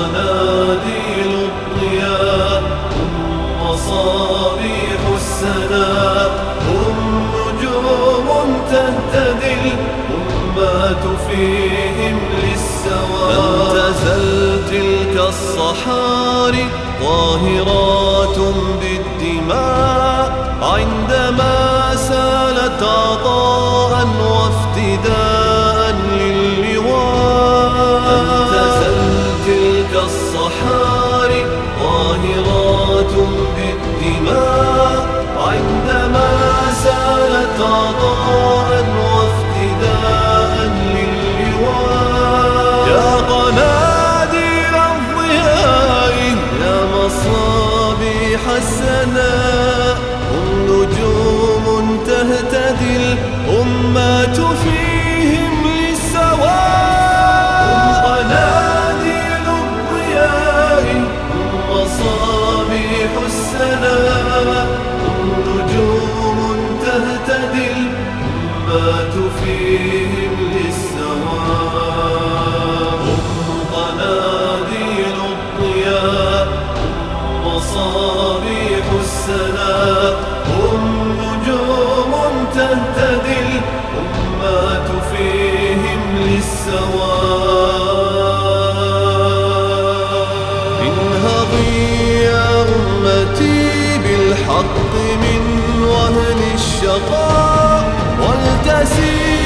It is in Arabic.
قناديل الضياء هم مصابيح السناء هم نجوم تهتدي الأمات فيهم للسواء لم تزل تلك الصحاري طاهرات بالدماء. عندما سالت عطاء مصابيح مصابيح السناء هم نجوم تهتدي الأمات فيهم للسواء انهضي يا أمتي بالحق من وهن الشقاء والتسير